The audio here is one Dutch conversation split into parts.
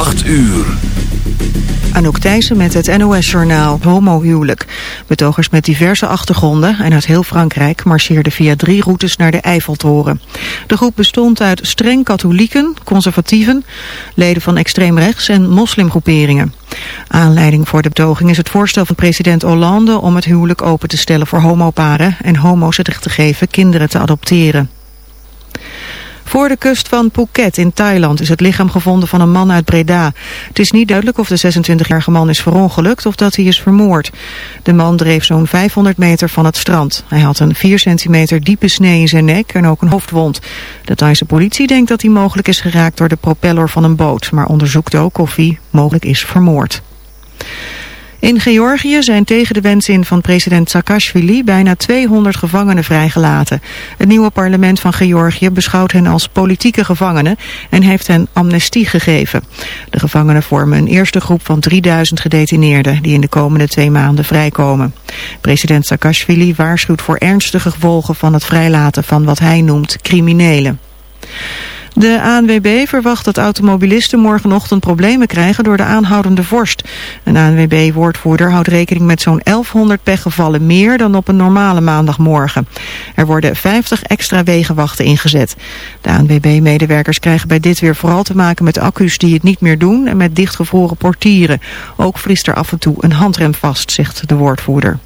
8 uur. Anouk Thijssen met het NOS-journaal Homohuwelijk. Betogers met diverse achtergronden en uit heel Frankrijk marcheerden via drie routes naar de Eiffeltoren. De groep bestond uit streng katholieken, conservatieven, leden van extreem rechts en moslimgroeperingen. Aanleiding voor de betoging is het voorstel van president Hollande om het huwelijk open te stellen voor homoparen en homo's het recht te geven kinderen te adopteren. Voor de kust van Phuket in Thailand is het lichaam gevonden van een man uit Breda. Het is niet duidelijk of de 26-jarige man is verongelukt of dat hij is vermoord. De man dreef zo'n 500 meter van het strand. Hij had een 4 centimeter diepe snee in zijn nek en ook een hoofdwond. De Thaise politie denkt dat hij mogelijk is geraakt door de propeller van een boot, maar onderzoekt ook of hij mogelijk is vermoord. In Georgië zijn tegen de wens in van president Saakashvili bijna 200 gevangenen vrijgelaten. Het nieuwe parlement van Georgië beschouwt hen als politieke gevangenen en heeft hen amnestie gegeven. De gevangenen vormen een eerste groep van 3000 gedetineerden die in de komende twee maanden vrijkomen. President Saakashvili waarschuwt voor ernstige gevolgen van het vrijlaten van wat hij noemt criminelen. De ANWB verwacht dat automobilisten morgenochtend problemen krijgen door de aanhoudende vorst. Een ANWB-woordvoerder houdt rekening met zo'n 1100 pechgevallen meer dan op een normale maandagmorgen. Er worden 50 extra wegenwachten ingezet. De ANWB-medewerkers krijgen bij dit weer vooral te maken met accu's die het niet meer doen en met dichtgevroren portieren. Ook vriest er af en toe een handrem vast, zegt de woordvoerder.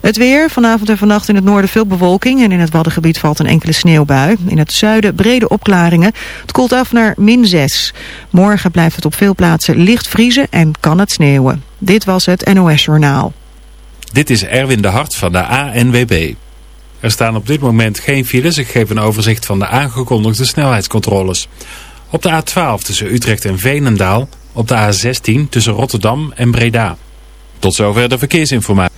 Het weer, vanavond en vannacht in het noorden veel bewolking en in het Waddengebied valt een enkele sneeuwbui. In het zuiden brede opklaringen. Het koelt af naar min 6. Morgen blijft het op veel plaatsen licht vriezen en kan het sneeuwen. Dit was het NOS Journaal. Dit is Erwin de Hart van de ANWB. Er staan op dit moment geen files. Ik geef een overzicht van de aangekondigde snelheidscontroles. Op de A12 tussen Utrecht en Veenendaal. Op de A16 tussen Rotterdam en Breda. Tot zover de verkeersinformatie.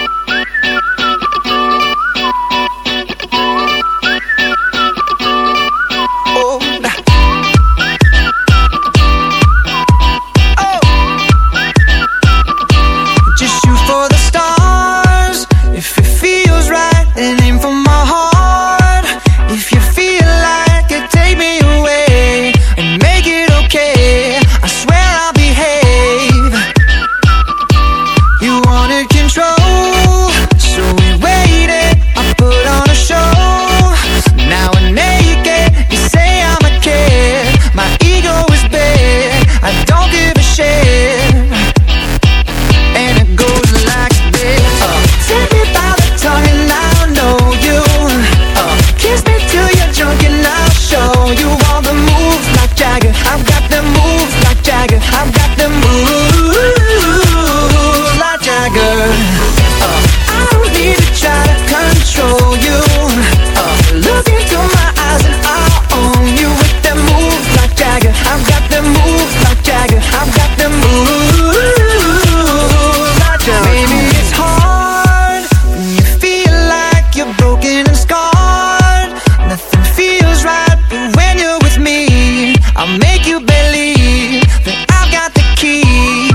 believe that I've got the key.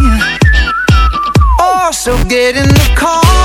Oh, so get in the car.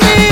me.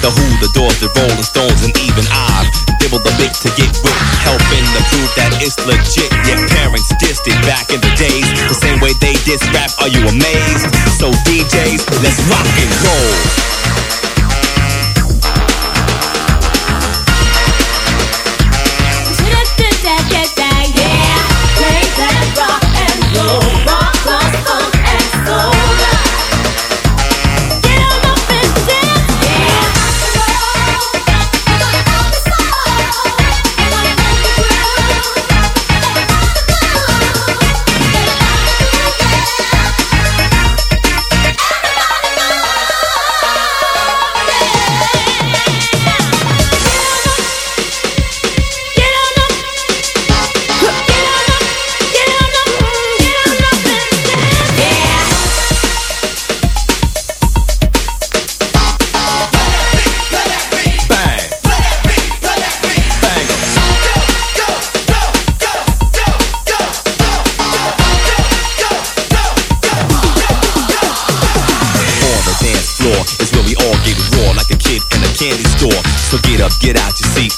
The Who, the Doors, the Rolling Stones, and even I dibble the bit to get with, helping to prove that it's legit. Your parents dissed it back in the days, the same way they diss rap. Are you amazed? So DJs, let's rock and roll.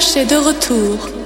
c'est de retour.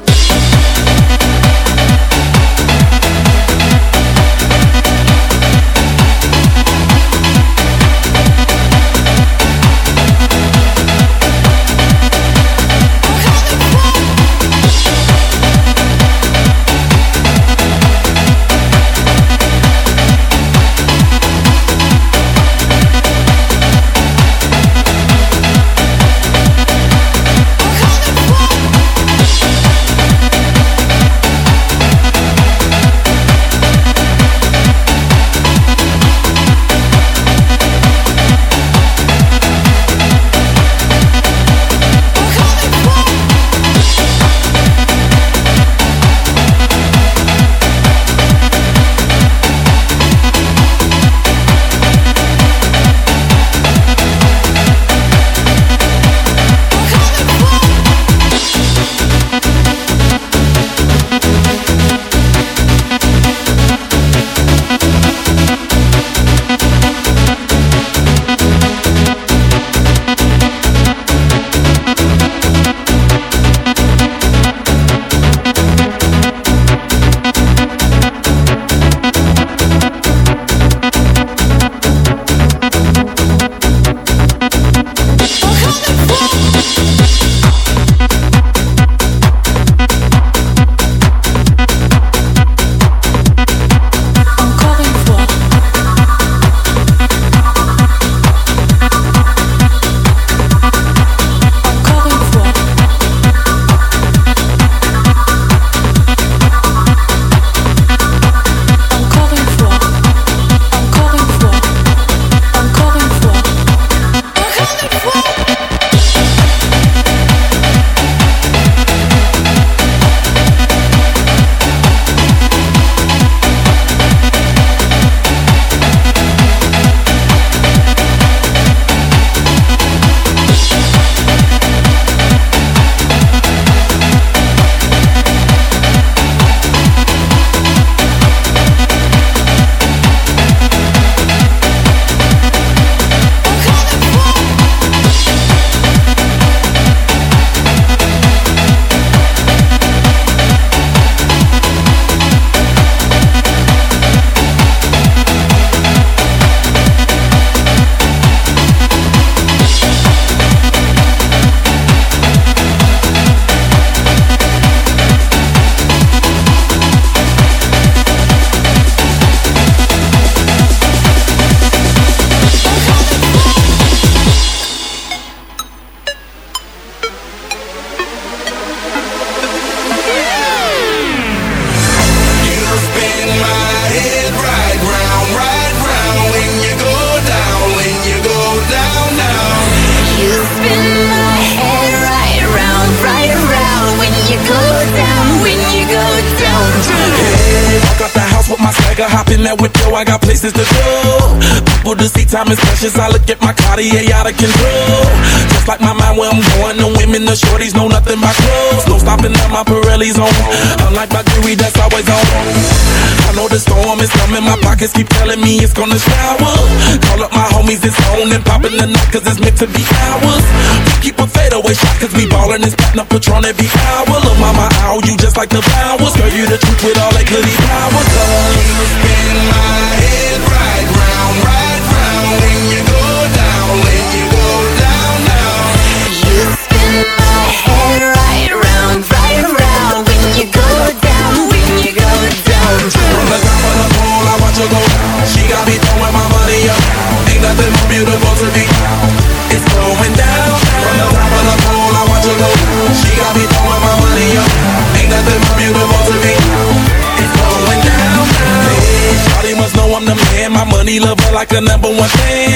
To be ours. We keep a fadeaway shot, cause we ballin' this platinum Patron every hour. Look, mama, ow, you just like the flowers. Girl, you the truth with all that goody power. Cause like the number one fan.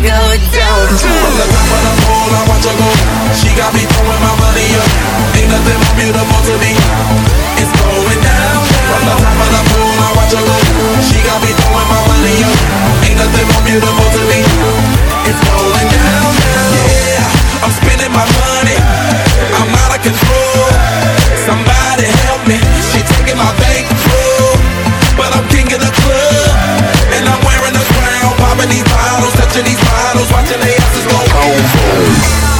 down. From the top of the I watch her go. She got me throwing my money up. Ain't nothing more beautiful to me. It's going down. From the top of the I watch her go. She got me throwing my money up. Ain't nothing more beautiful to me. It's going down. Yeah, I'm spending my money. I'm out of control. Somebody help me. She taking my bankroll. But I'm crown. These bottles, touching these bottles, watching they asses go.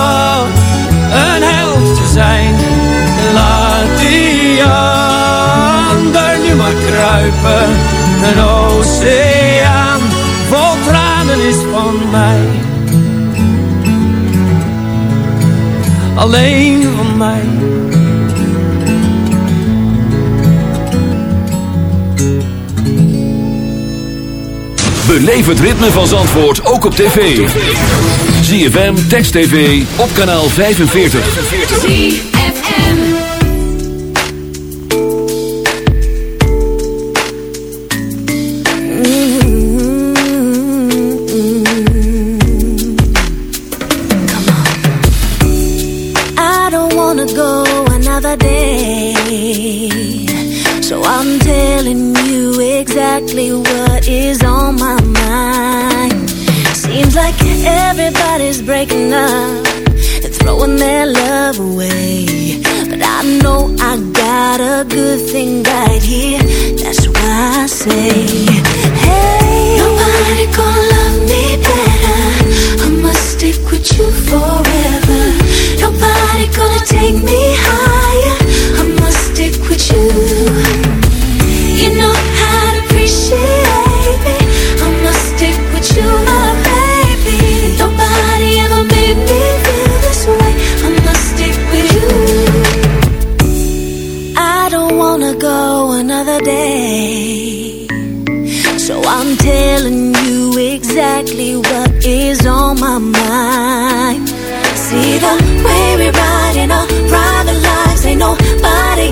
onder nu maar kruipen. Een oceaan vol tranen is van mij. Alleen van mij. Beleef het ritme van Zandvoort ook op tv. ZFM, Text TV, op kanaal 45. giving up, they're throwing their love away. But I know I got a good thing right here. That's why I say.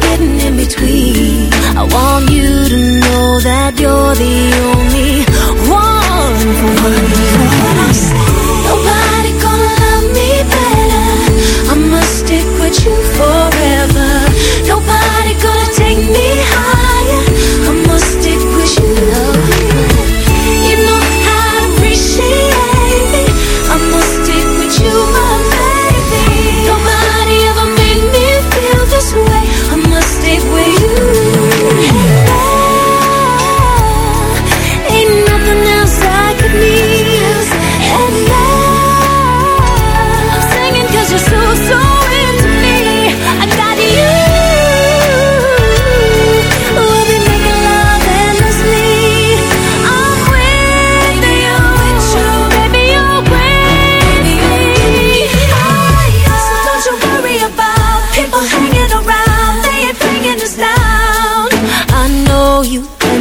hidden in between. I want you to know that you're the only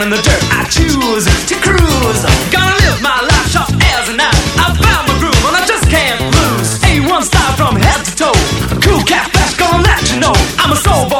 down in the dirt. I choose to cruise. Gonna live my life sharp as a knife. I found my groove and I just can't lose. A1 style from head to toe. Cool cat flash, gonna let you know I'm a soul boy.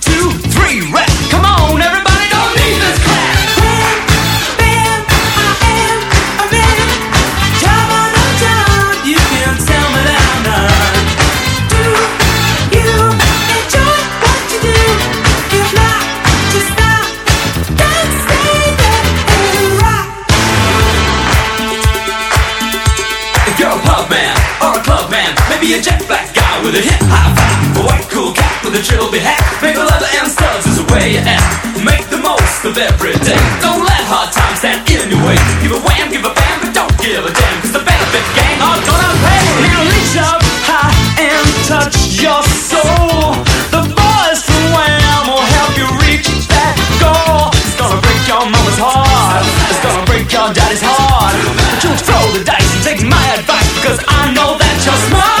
a jet black guy with a hip hop vibe. A white cool cat with a trilby hat. a leather and studs is the way you act. Make the most of every day. Don't let hard times stand in your way. Give a wham, give a bam, but don't give a damn. Cause the benefit gang are gonna pay. Now reach up high and touch your soul. The boys from Wham will help you reach that goal. It's gonna break your mama's heart. It's gonna break your daddy's heart. But you throw the dice and take my advice. Cause I know that you're smart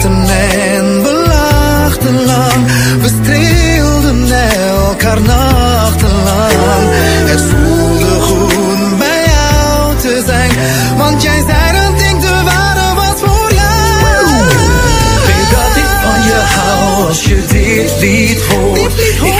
praten en we lachten lang. We streelden elkaar nachtenlang Het voelde goed bij jou te zijn Want jij zei dat ik de ware was voor jou. Weet dat ik van je hou als je dit lied hoort. Je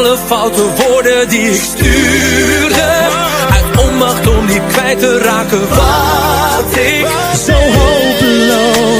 alle foute woorden die ik stuurde. Uit onmacht om niet kwijt te raken wat ik zo hopeloos